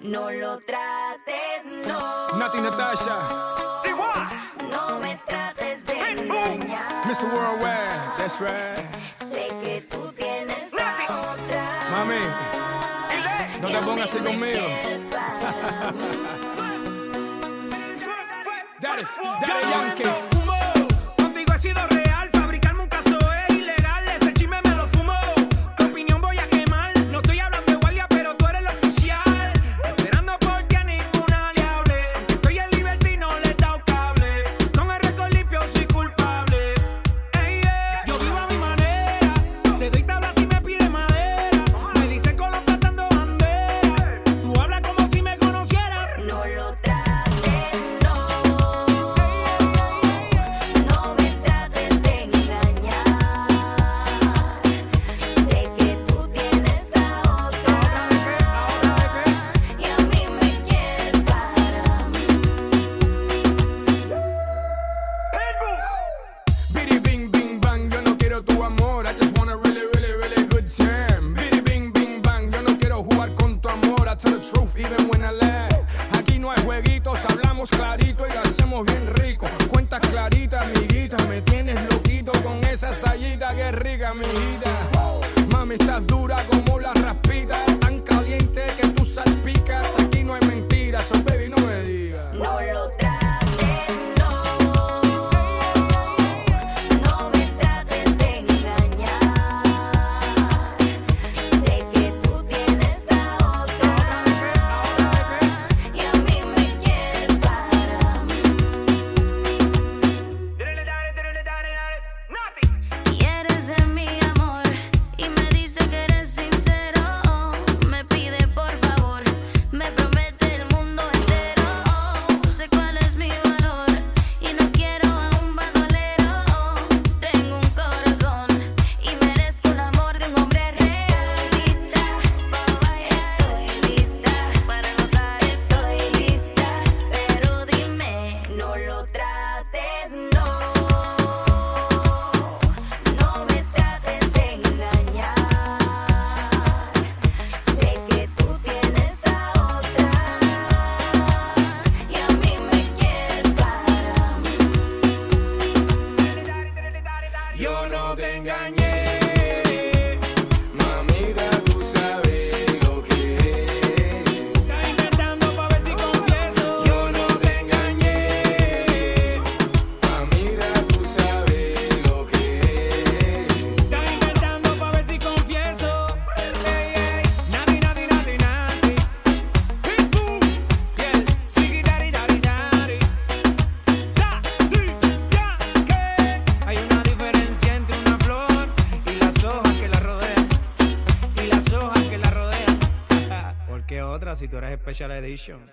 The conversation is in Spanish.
No lo trates, no. Nati Natasha. No me trates de engañar. Mr. Worldwide, that's right. Sé que tú tienes a otra. Mami, no te pongas así conmigo. Dale, dale, Yankee. clarito y lo hacemos bien rico. Cuentas claritas, amiguita, me tienes loquito con esa salida que rica, mi. Mami, estás dura como la raspita. no te engañes. otra si tú eres Special Edition.